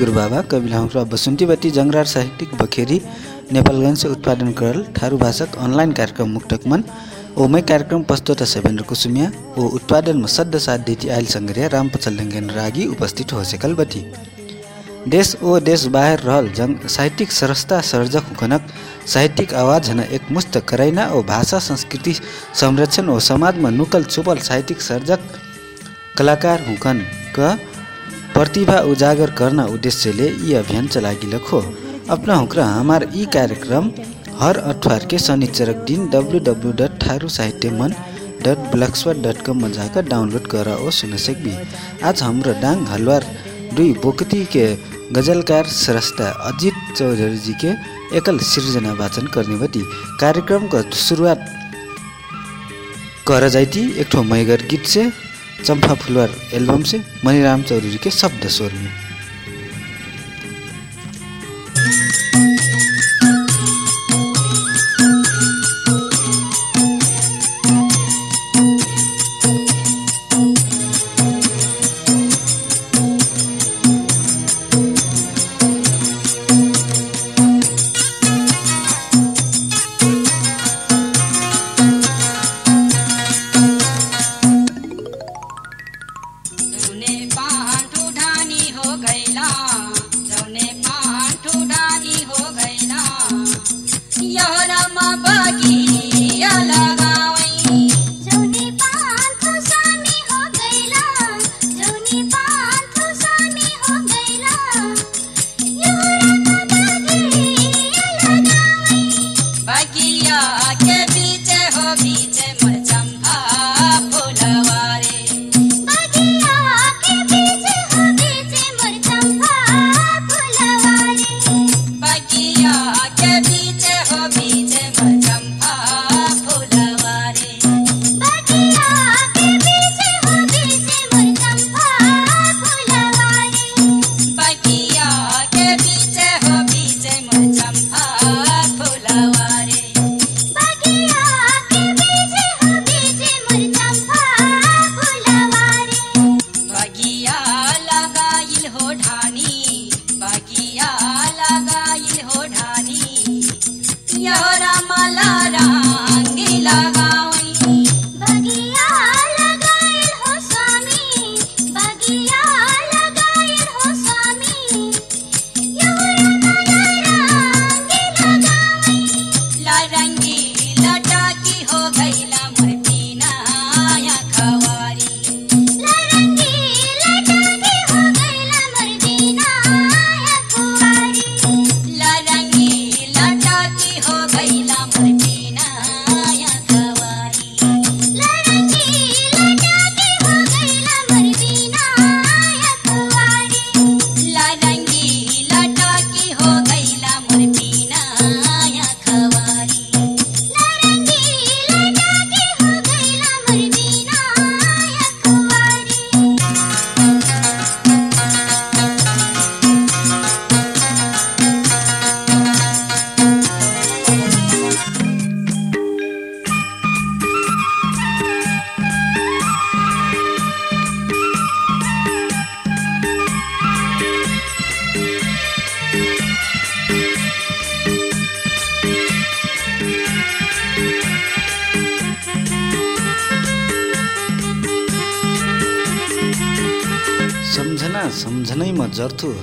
गुरुबाबा कविला हुक्रा बसुन्तीवती जङ्गरार साहित्यिक बखेरी नेपालगञ्ज उत्पादन करल ठारू भाषक अनलाइन कार्यक्रम मुक्तक मन ओ मै कार्यक्रम प्रस्तुत सेवेन्द्र कुसुमिया ओ उत्पादनमा सद्ध साथ डेटी आइल सङ्ग्रिया राम पचल रागी उपस्थित हो सेकल बती। देश ओ देश बाहिर रहल जङ्ग साहित्यिक सरसता सर्जक हुकनक साहित्यिक आवाज हन एक मुस्त करैना ओ भाषा संस्कृति संरक्षण ओ समाजमा नुकल चुपल साहित्यिक सर्जक कलाकार हुकन क प्रतिभा उजागर गर्न उद्देश्यले यी अभियान चलागिलक हो अपना हुक्रा हमार यी कार्यक्रम हर अठवार के शनिचरक दिन डब्लु डब्लु डट थारू साहित्य मन डट ब्लक्सपट डट कममा जाकर डाउनलोड गर ओ सुन सकबी। आज हाम्रो डाङ हलवार दुई बोकती के गजलकार श्रेष्ठ अजित चौधरी जी के एकल सृजना वाचन करने बटी कार्यक्रम को शुरुआत कर जाती एक ठो मैगर गीत से चंपा फुलवार एल्बम से मणिराम चौधरी के शब्द स्वर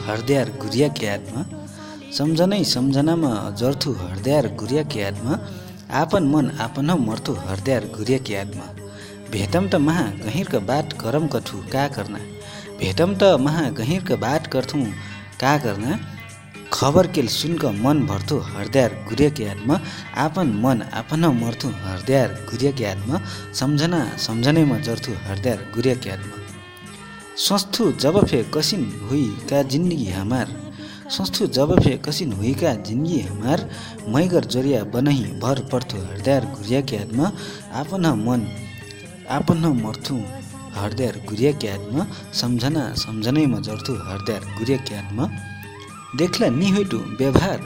हर्द्यार गुरियाको यादमा? सम्झनै सम्झनामा जर्थु हर्द्यार गुरियाको यादमा? आपन मन आपन मर्थु हर्द्यार गुरियाको यादमा। भेटम त महा गहिरका बाट करम कठु का करना भेटम त महा गहिरका बाट कर्थु का करना खबर केल सुनक मन भर्थु हर्द्यार गुरियाको यादमा। आपन मन आपन मर्थु हर्द्यार गुरियाको यादमा। सम्झना सम्झनैमा जर्थु हर्द्यार गुरियाको यादमा। सोच्थु जब फे कसिन हुई का जिन्दगी हमार। सोच्थु जब फे कसिन हुई का जिन्दगी हमार मैगर जरिया बनही भर पर्थ्यो हृदय घुरियाको यादमा आपन मन आपन मर्थु हृदय घुरियाको यादमा सम्झना सम्झनैमा जर्थु हृदय घुरियाको यादमा देखला निहुइटु व्यवहार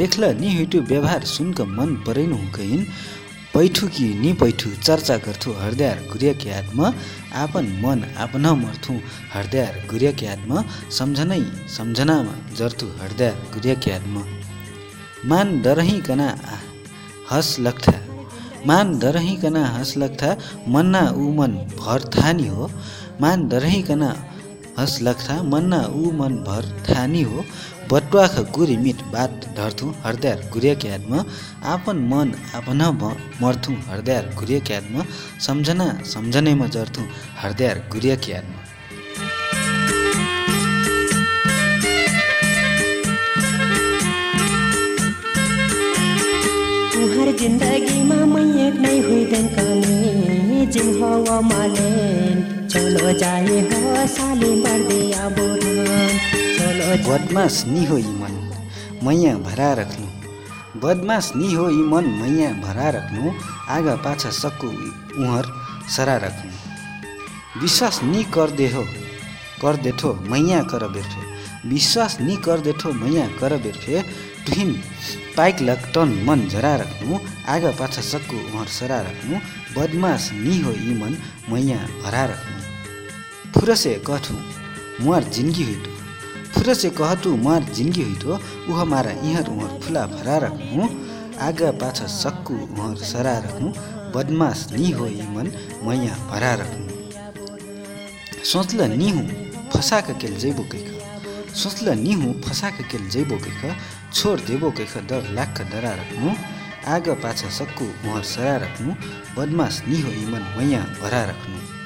देखला निहुइटु व्यवहार सुनक मन परेनु हुकैन पैठु कि नि पैठु चर्चा गर्थु हृदय गुर्यक यादमा आपन मन आपन मर्थु हृदय गुर्यक यादमा सम्झनै सम्झनामा जर्थु हृदय गुर्यक यादमा मान डरहिकना हस लग्था। मान डरहिकना हस लग्था मन्ना ऊ मन भर थानी हो। मान डरहिकन हस लग्था मन्ना ऊ मन भर थानी हो। बटुवाख गुरी मिट बात धर्थु हृदय गुरिया क्यादमा आपन मन आपन मर्थु हृदय गुरिया क्यादमा सम्झना सम्झनेमा जर्थु हृदय गुरिया क्यादमा तुहर जिन्दगीमा मै एक नै हुइदेन कने जिम हवा मालेन। चलो जाए हो साली बर्दे आबोरन बदमास नि हो यी मन मैया भरा राख्नु। बदमास नि हो यी मन मैया भरा राख्नु। आगा पाछा सक्कु उहर सरा राख्नु। विश्वास नि करदे हो करदेठो मैया कर बेर्फे। विश्वास नि करदेठो मैया कर बेर्फे। टुहिन पाइक टन मन झरा राख्नु। आगा पाछा सक्कु उहर सरा राख्नु। बदमास नि हो यी मन मैया भरा राख्नु। फुरसे कठु मुहार जिन्दगी हुइटो। फुर से कहतु मार जिन्दगी हुइटो उह मारा इहर उहर फुला भरा रख्नु आगा पाछा सक्कु उहर सरा रख्नु बदमास नि हो मन मैया भरा रख्नु सोच्ल नि हुँ फसाक केल जैबो कैख। सोच्ल नि हुँ फसाक केल जैबो कैख। छोड देबो कैख डर लाख डरा रख्नु आगा पाछा सक्कु उहर सरा रख्नु बदमास नि हो मन मैया भरा रख्नु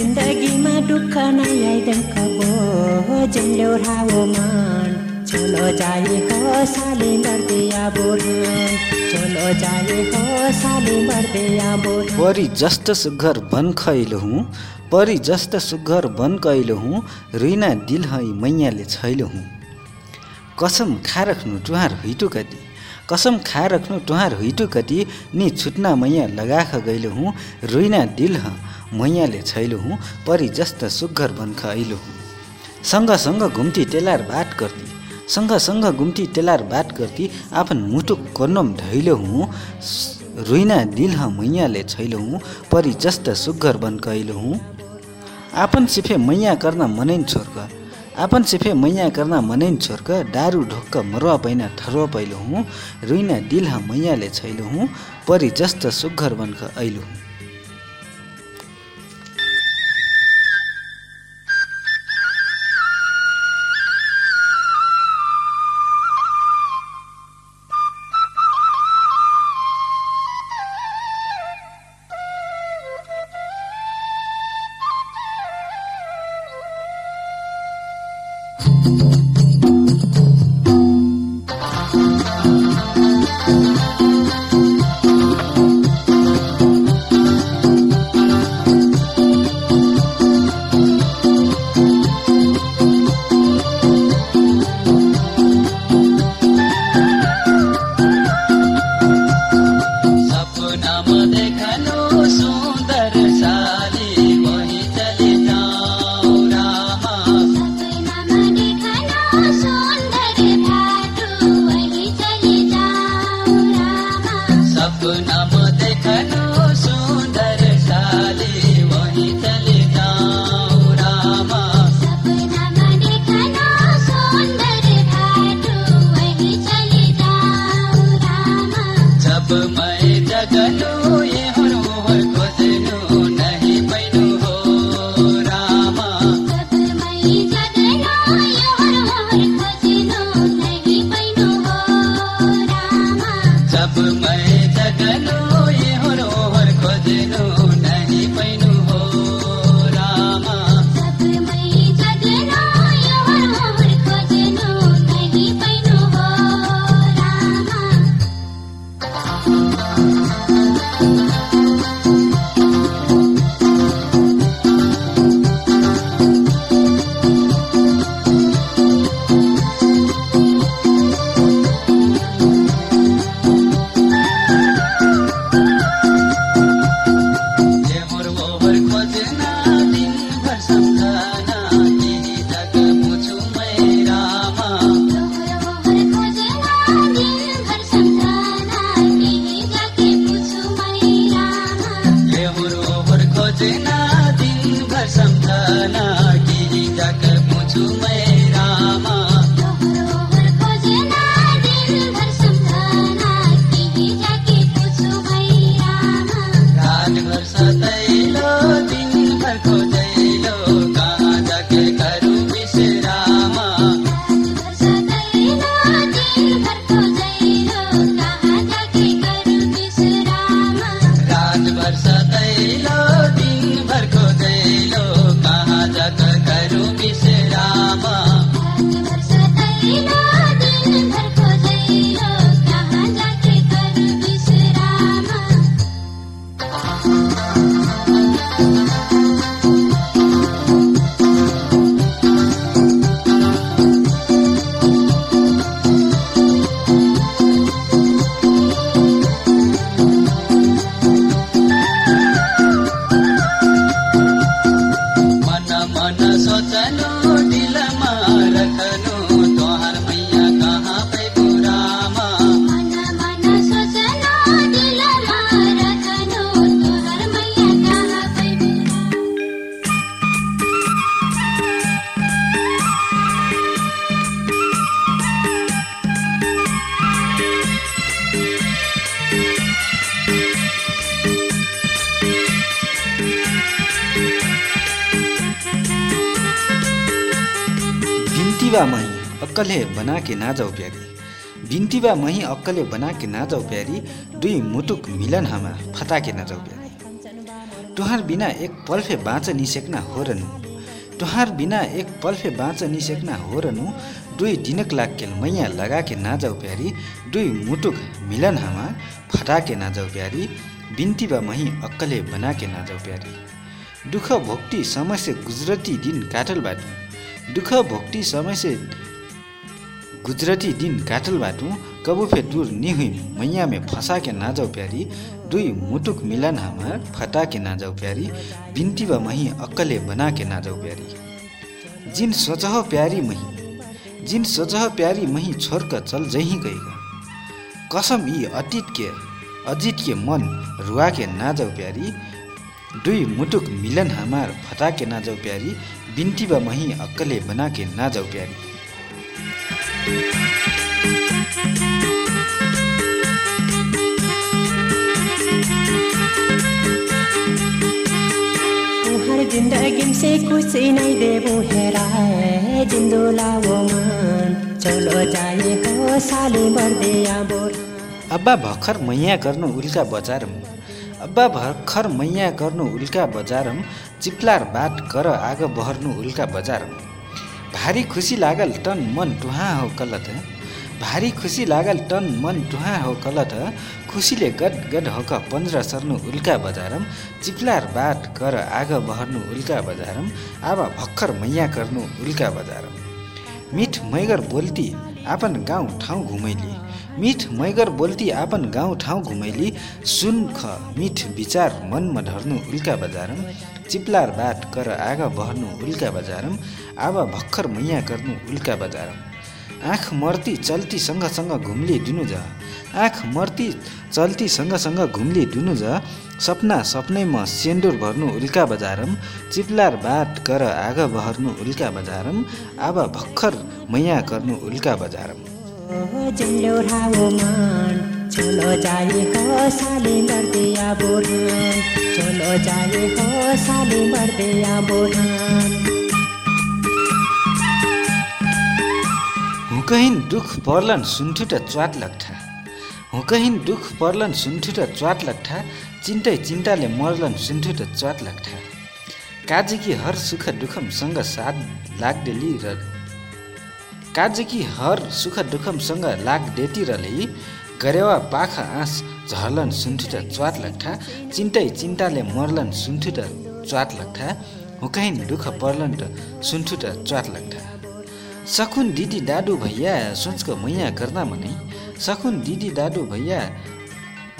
जिन्दगीमा दुःख नै आइदेन कबो जिम्ल्यो रावो मान। चलो जाए हो साली मर्दे आबोरन चलो जाए हो साली मर्दे आबोरन परी जस्त सुग्घर बन खैलो हुँ। परी जस्त सुग्घर बन कैलो हुँ। रुइना दिल है मैयाले छैलो हुँ। कसम खा राख्नु टुहार हुइटु कति। कसम खा राख्नु टुहार हुइटु कति। नि छुट्ना मैया लगाख गइलो हुँ। रुइना दिल ह मैयाले छैलो हुँ परि जस्ता सुग्घर बन्ख ऐलो हुँ। सँगसँग घुम्ती टेलार बाट गर्ती सँगसँग घुम्ती टेलार बाट गर्ती आफन मुटु कर्नम ढैलो हुँ रुइना दिल ह मैयाले छैलो हुँ परि जस्ता सुग्घर बन्क ऐलो हुँ। आपन सिफे मैया गर्न मनैन छोर्क आपन सिफे मैया गर्न मनैन छोर्क डारु ढोक्क मरुवा पैना ठरुवा पैलो हुँ रुइना दिल ह मैयाले छैलो हुँ परि जस्ता सुग्घर बन्क ऐलो हुँ। बिन्तीबा मही अक्कले बना के ना जाऊ प्यारी। बिन्तीबा मही अक्कले बना के ना जाऊ प्यारी दुई मुटुक मिलन हामा फता के ना जाऊ प्यारी। तुहार बिना एक पल्फे बाँच निसेक्ना हो रनु तुहार बिना एक पल्फे बाँच निसेक्ना हो रनु दुई दिनक लाक्केल मैया लगा के ना जाऊ प्यारी दुई मुटुक मिलन हामा फटा के ना जाऊ प्यारी बिन्तीबा मही अक्कले बना के ना जाऊ प्यारी। दुःख भोक्टी समय से गुजरती दिन काटल बाटु दुःख भोक्टी समय से गुजरती दिन काटल बाटु कबु फे दूर नि हुई मैया में फंसा के ना जाऊ प्यारी दुई मुटुक मिलन हमार फटा के ना जाऊ प्यारी बिन्ती व मही अक्कले बना के ना जाऊ प्यारी। जिन सोचह प्यारी मही जिन सोचह प्यारी मही छोड़ कर चल जही गएगा कसम यी अतीत के अजित के मन रुआ के ना जाऊ प्यारी दुई मुटुक मिलन हमार फटा के ना जाऊ प्यारी बिन्ती व मही अक्कले बना के ना जाऊ प्यारी जिंदगी से कुछ नहीं देबो हेराए जिंदोला वो मान। चलो जाए हो साले मर्दे बोर। अब्बा भर्खर मैया गर्नु उल्का बजारम अब्बा भर्खर मैया गर्नु उल्का बजारम चिप्लार बाट कर आग बहर्नु उल्का बजारम। भारी खुसी लागल टन मन टुहा हो कलत भारी खुसी लागल टन मन टुहा हो कलत खुसीले गड गड होक पन्ध्र सर्नु उल्का बजारम चिप्लार बाट कर आग बहर्नु उल्का बजारम आबा भर्खर मैया गर्नु उल्का बजारम। मिठ मैगर बोल्ती आपन गाउँ ठाउँ घुमैली। मिठ मैगर बोल्ती आपन गाउँ ठाउँ घुमैली। सुन ख मिठ विचार मनमा ढर्नु उल्का बजारम। चिप्लार बाट कर आग बहर्नु उल्का बजारम। आबा भर्खर मैया गर्नु उल्का बजारम। आँख मर्ती चल्ती सँगसँग घुम्ली डुनु जा आँख मर्ती चल्ती सँगसँग घुम्ली डुनु जा सपना सपनैमा सेन्डुर भर्नु उल्का बजारम चिप्लार बाट कर आग बहर्नु उल्का बजारम आबा भर्खर मैया गर्नु उल्का बजारम। हुकहिन दुख पर्लन सुन्ठुट च्वाट लग्ठा। हुकहिन दुख पर्लन सुन्ठुट च्वाट लग्ठा। चिन्तै चिन्ताले मर्लन सुन्ठुट च्वाट लग्ठा काजकी हर सुख दुखमसँग साथ लाग्देली र काजकी हर सुख दुखमसँग लाग्देती रले गरेवा पाखा आँस झर्लन सुन्ठुट च्वाट लग्ठा चिन्तै चिन्ताले मर्लन सुन्ठुट च्वाट लग्ठा हुकहिन दुख पर्लन त सुन्ठुट च्वाट लग्ठा सकुन दिदी दादु भैया सोचको मैया गर्दा मनै सकुन दिदी दादु भैया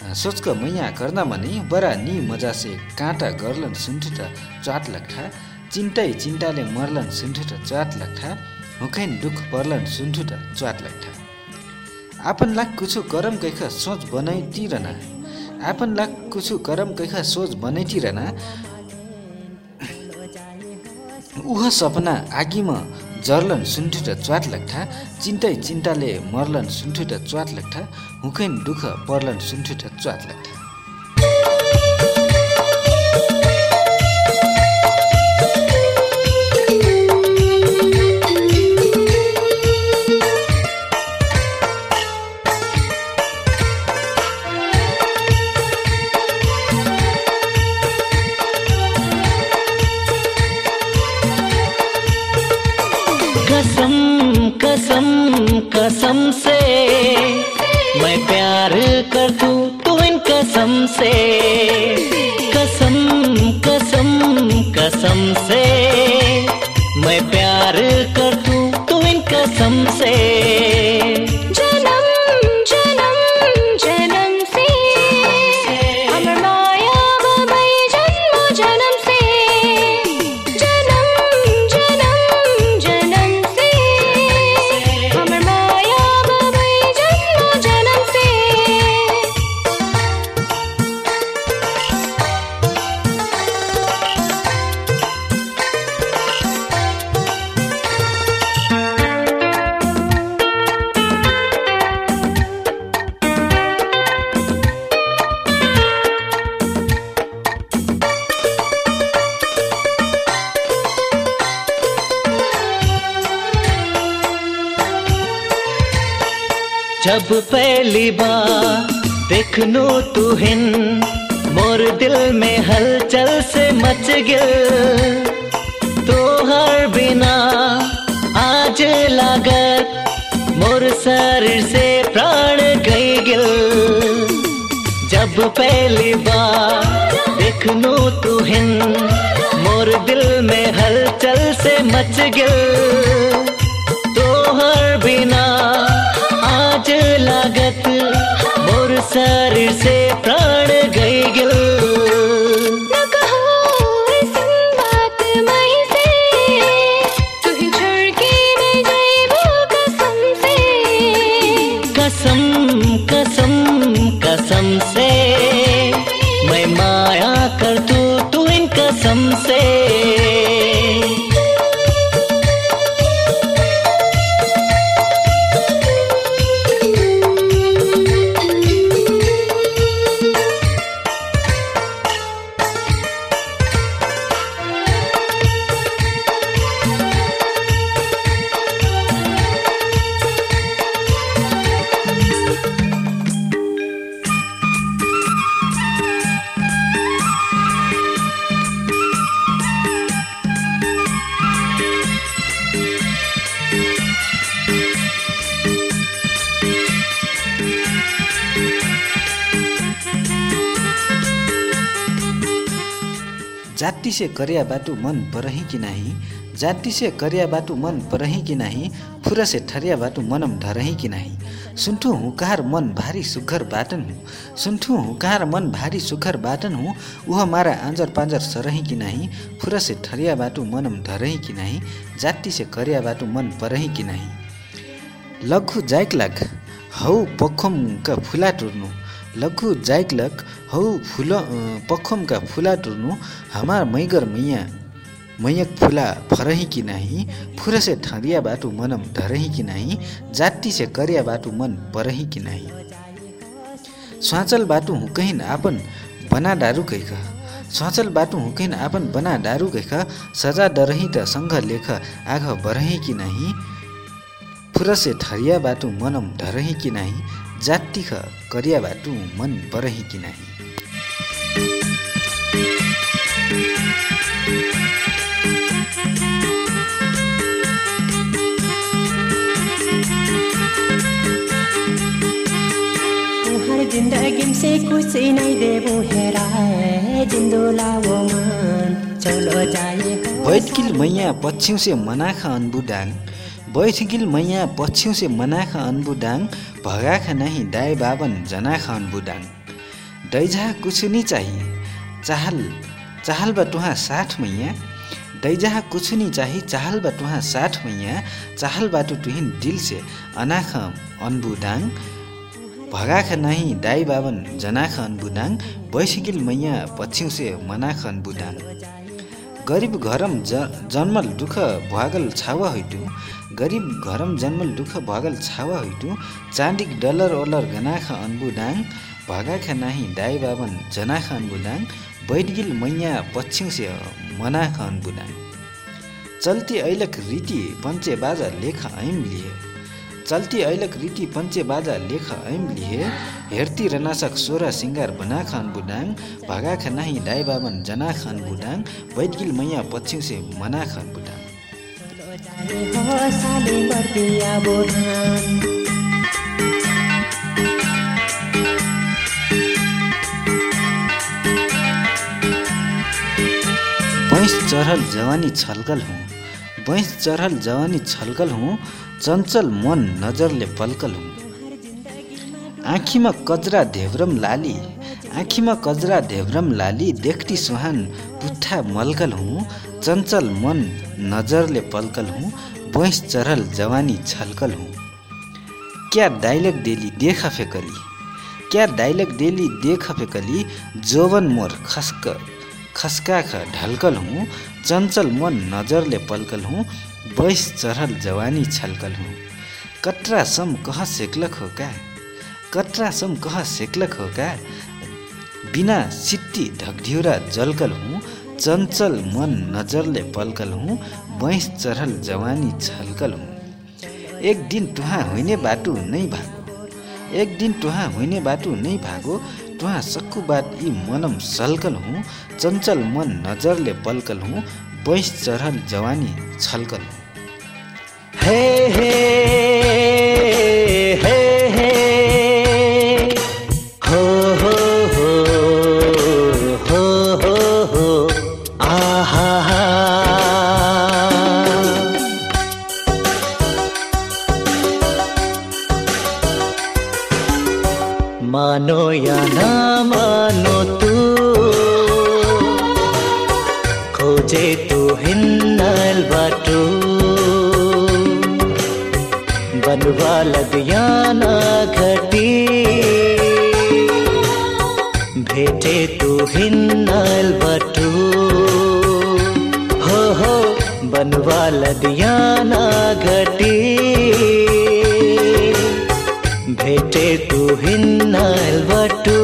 सोचको मैया गर्दा मनै बरा नि मजा से काँटा गर्लन सुन्ठुट चाट लग्ठा चिन्तै चिन्ताले मर्लन सुन्ठुट चाट लग्ठा हुकैन दुख पर्लन सुन्ठुट चाट लग्ठा आपन लाग कुछु करम कैख सोच बनैतिरना आपन लाग कुछु करम कैख सोच बनैतिरना उह सपना आगीमा जर्लन सुन्ठुट च्वाट लग्ठा चिन्तै चिन्ताले मर्लन सुन्ठुट च्वाट लग्ठा हुकैन दुःख पर्लन सुन्ठुट च्वाट लग्ठा कसम कसम कसम से। मैं प्यार कर तू तू इन कसम से। कसम कसम कसम से। मैं प्यार कर तू तू इन कसम से। जब पहली बार देखनो तू हिन मोर दिल में हलचल से मच गया तो हर बिना आज लागत, मोर शरीर से प्राण गई गिल जब पहली बार देखनो तू हिन मोर दिल में हलचल से मच गया शरीर से प्राण गई गिल जाति से करिया बाटू मन परही कि नाही? जाति से करिया बाटू मन परही कि नाही? फुरा से ठरिया बाटू मनम धरही कि नाही? सुन्ठु हूँ कहार मन भारी सुघर बाटन हूँ। सुन्ठु हूँ कहार मन भारी सुघर बाटन हूँ। उह मारा आँजर पाँजर सरही कि नाही? फुरा से ठरिया बाटू मनम धरही कि नाही? जाति से करिया बाटू मन परही कि नाही? लघु जाइक लाग। हौ पखमका फुला टुर्नु। लघु जाइक लग हौ फुल पखमका फुला टुर्नु हमार मैगर मैया। मैयक फुला फरही कि नाही फुरसे ठरिया बाटु मनम धरही कि नाही जाति से करिया बाटु मन परही कि नाही। स्वाचल बाटु हुकहिन आपन बना डारु कैख स्वाचल बाटु हुकहिन आपन बना डारु कैख सजा डरही त सङ्घ लेख आघ बरही कि नाही फुरसे ठरिया बाटु मनम ढरही कि नाही जातिख करिया बाटु मन परही कि नाही? जिंदगी से कुछ नहीं देबो हेराए जिंदो लावो मन चलो जाए बैठकिल मैया पछ्यौँ से मनाख अनबुडाङ बैठकिल मैया पछ्यौँ से मनाख अनबुडाङ भगाख नाही दाई बाबन जनाख अनबुडाङ दैजा कुछ नि चाहिए चाहल चाहल बा तुहाँ साठ मैया। दैजा कुछ नि चाही चाहल बा तुहाँ साठ मैया। चाहल बाटो तुहिन दिल से अनाख अनबुडाङ भगाख नाही दाई बाबन जनाख अनबुडाङ बैसकिल मैया पछ्यौँ से मनाख अनबुडाङ गरिब घरम ज जन्मल दुःख भुवागल छावा हैटु गरिब घरम जन्मल दुःख भुवागल छावा हैटु चाँडिक डलर ओलर गनाख अनबुडाङ भगाख नाही दाई बाबन जनाख अनबुडाङ बैठगिल मैया पछ्यौँ से मनाख अनबुडाङ चल्ती ऐलक रीति पञ्चे बाजा लेख ऐम लिए चल्ती ऐलक रीति पञ्चे बाजा लेख ऐम लिए हेर्ती रनासक सोरा सिङ्गार बना खान बुडाङ भगा खा नाही दाई बाबन जना खान बुडाङ बैठगिल मैया पछ्यौँ से मना खान बुडाङ बैंस चढ़ल जवानी छलकल हूँ बैंस चढ़ल जवानी छलकल हूँ चञ्चल मन नजरले पल्कल हूँ। आँखीमा कजरा धेव्रम लाली आँखीमा कजरा धेव्रम लाली देखटी सुहान पुट्ठा मल्कल हूँ चञ्चल मन नजरले पल्कल हूँ बैंस चढ़ल जवानी छलकल हूँ। क्या डायलग डेली देख फेकली? क्या डायलग डेली देख फेकली? जोवन मोर खस्क खस्काख ढल्कल हूँ चञ्चल मन नजरले पल्कल हूँ बैस चढ़ल जवानी छल्कल हूँ। कटरा सम कह सेक्लक हो का? कटरा सम कह सेक्लक हो का? बिना सिट्टी ढकढिउरा जल्कल हूँ चञ्चल मन नजरले पल्कल हूँ बैंस चढ़ल जवानी छल्कल हूँ एक दिन तुहाँ हुने बाटो नै भागो। एक दिन टुहा हुने बाटो नै भागो टुहा सक्कु बाट यी मनम सल्कल हुँ चञ्चल मन नजरले पल्कल हुँ बैस चढल जवानी छल्कल हे हे हे! द्याटी भेटे तिन्नवटु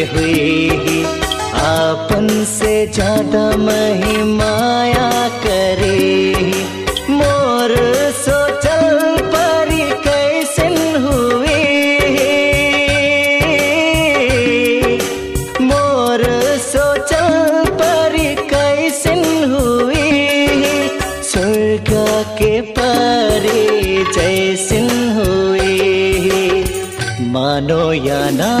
पे हुई। आपन से ज़्यादा महिमाया करे। मोर सोचल परी कैसन हुई। मोर सोचल परी कैसन हुई। स्वर्ग के परी जैसन हुई। मानो या ना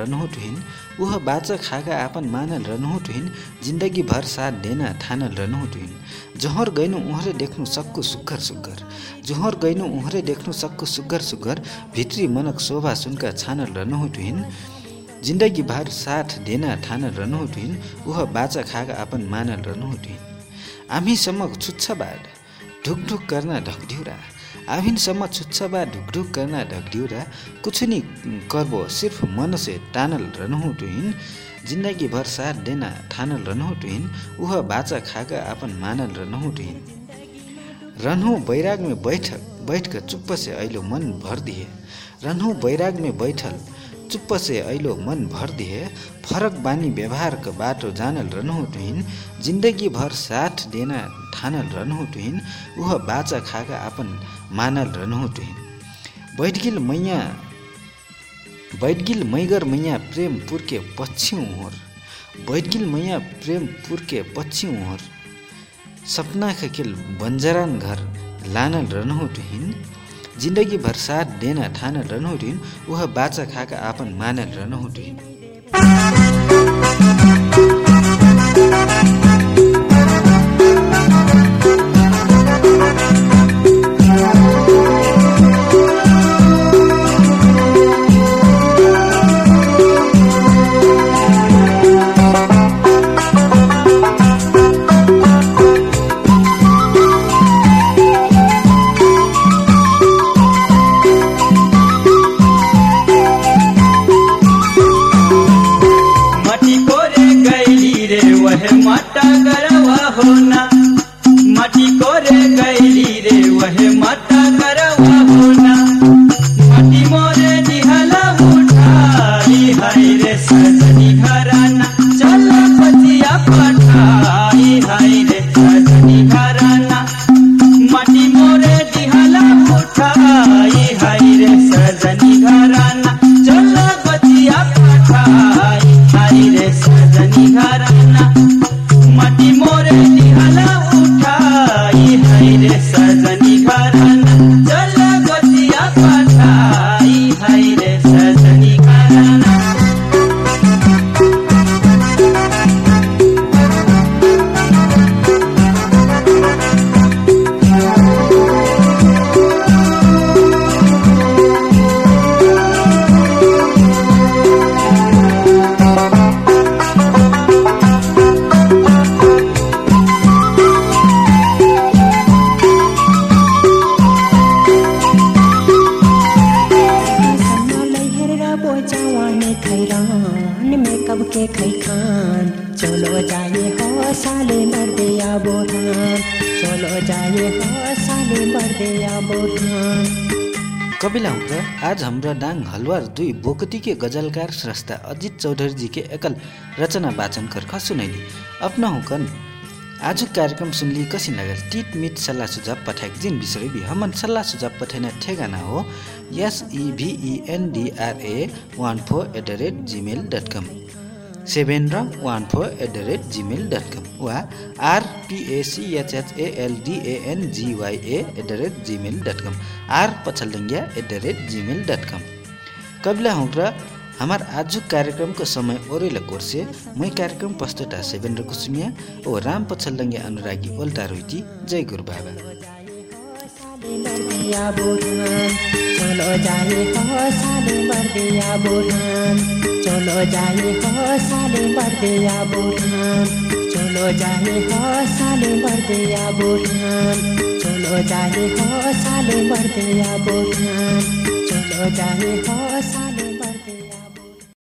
रनहोट हुइन उह बाच खाका आपन मानल रनहोट जिन्दगी भर साथ देना ठानल रनहोट हुइन जहर गइनु उहरे देख्नु सक्कु सुग्घर सुग्घर। जोहर गइनु उहरे देख्नु सक्कु सुग्घर सुग्घर भित्री मनक शोभा सुनका छानल रनहोट जिन्दगी भर साथ देना ठानल रनहोट हुइन उह बाचा खाका आपन मानल रनहोट हुइन आम्ही समक छुच्छ बाड ढुकढुक गर्न ढकढ्युरा आभिनसम्म छुच्छबा ढुकढुक गर्न ढकढ्युरा कुछ नि करबो सिर्फ मन से टानल रहनु टुहिन। जिन्दगी भर साथ देना ठानल रहनु टुहिन। उह बाचा खाका आपन मानल रहनु टुहिन। रन्हु बैराग में बैठक बैठ कर चुप्प से ऐलो मन भर रन्हु बैराग में बैठल चुप्प से मन भर दिए फरक बानी व्यवहार का बाटो जानल रहनु टुहिन। जिन्दगी भर साथ देना ठानल रहनु टुहिन। उह बाचा खाका आपन मानल रहनु टुहिन बैठगिल मैया बैठगिल मैगर मैया प्रेम पुर्के पक्षी ओहर। बैठगिल मैया प्रेम पुर्के पक्षी ओहर। सपना खकेल बन्जरान घर लानल रहनु टुहिन जिन्दगी भर साथ देना ठानल रहनु टुहिन उह बाचा खाका आपन मानल रहनु टुहिन दुई बोकती के गजलकार स्रष्टा अजित चौधरी एकल रचना वाचन कर ख सुनैली अपना हुकन आज कार्यक्रम सुनली कसी नगर टिट मिट सल्लाह सुझाव पठाएक जिन विषय हमन सल्लाह सुझाव पठाइना ठेगाना हो S इभिइएनडिआरए one four at the rate Gmail dot com seven र one four at the rate Gmail dot com वा आरपिएसिएचएचएएलडिएएनजिवाइए at the rate Gmail dot com are पछलडङ्गिया at the rate Gmail dot com कबिला हुँक्र हमार आजुक कार्यक्रमको समय ओरेला कोर्से, मै कार्यक्रम पस्तटा सेवेन्द्र कुसुमिया ओ राम पछलडङ्गिया अनुरागी ओल्टा रोइटी जय गुरु बाबा। चलो जाए हो चलो जाए हो चलो जाए हो जाए हो